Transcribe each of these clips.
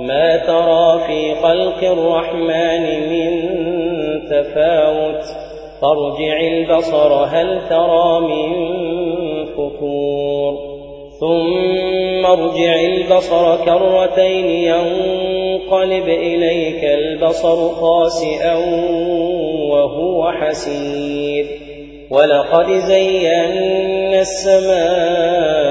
ما ترى في خلق الرحمن من تفاوت. فارجع البصر هل ترى من فطور ثم ارجع البصر كرتين ينقلب إليك البصر خاسئا وهو حسير. ولقد زينا السماء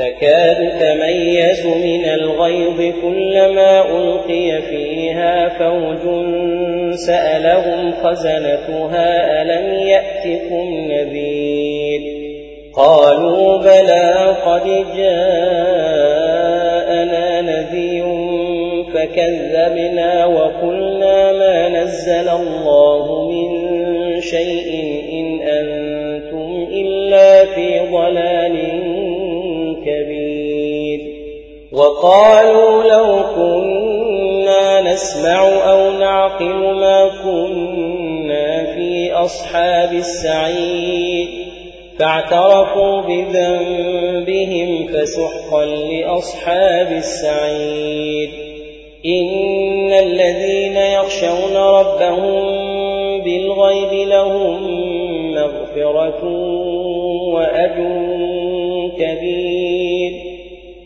تكاد تميز من الغيظ كلما ألقي فيها فوج سألهم خزنتها ألم يأتكم نذير؟ قالوا بلى قد جاءنا نذير فكذبنا وقلنا ما نزل الله وقالوا لو كنا نسمع أو نعقل ما كنا في أصحاب السعير. فاعترفوا بذنبهم فسحقا لأصحاب السعير. إن الذين يخشون ربهم بالغيب لهم مغفرة وأجر كبير.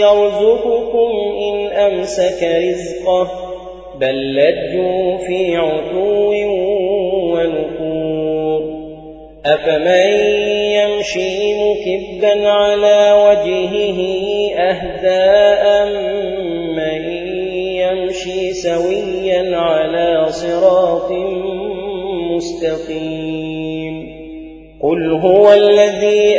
يرزقكم إن أمسك رزقه بل لجوا في عتو ونفور. أفمن يمشي مكبا على وجهه أهداء من يمشي سويا على صراط مستقيم؟ قل هو الذي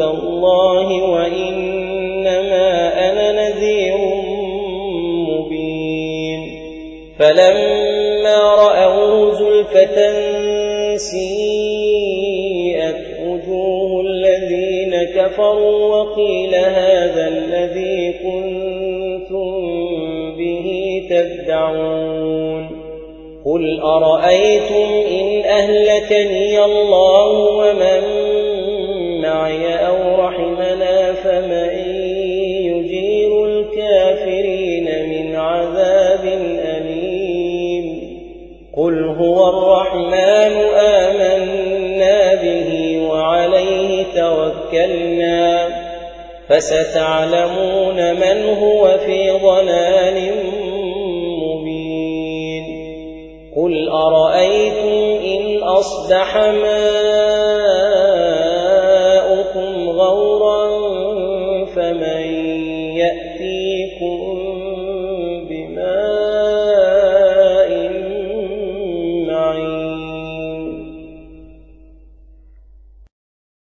الله وإنما أنا نذير مبين. فلما رأوا زلفة سيئت وجوه الذين كفروا وقيل هذا الذي كنتم به تدعون. قل أرأيتم إن أهلكني الله ومن معي فمن يجير الكافرين من عذاب أليم قل هو الرحمن آمنا به وعليه توكلنا فستعلمون من هو في ضلال مبين قل أرأيتم إن أصبح ماؤكم يأتيكم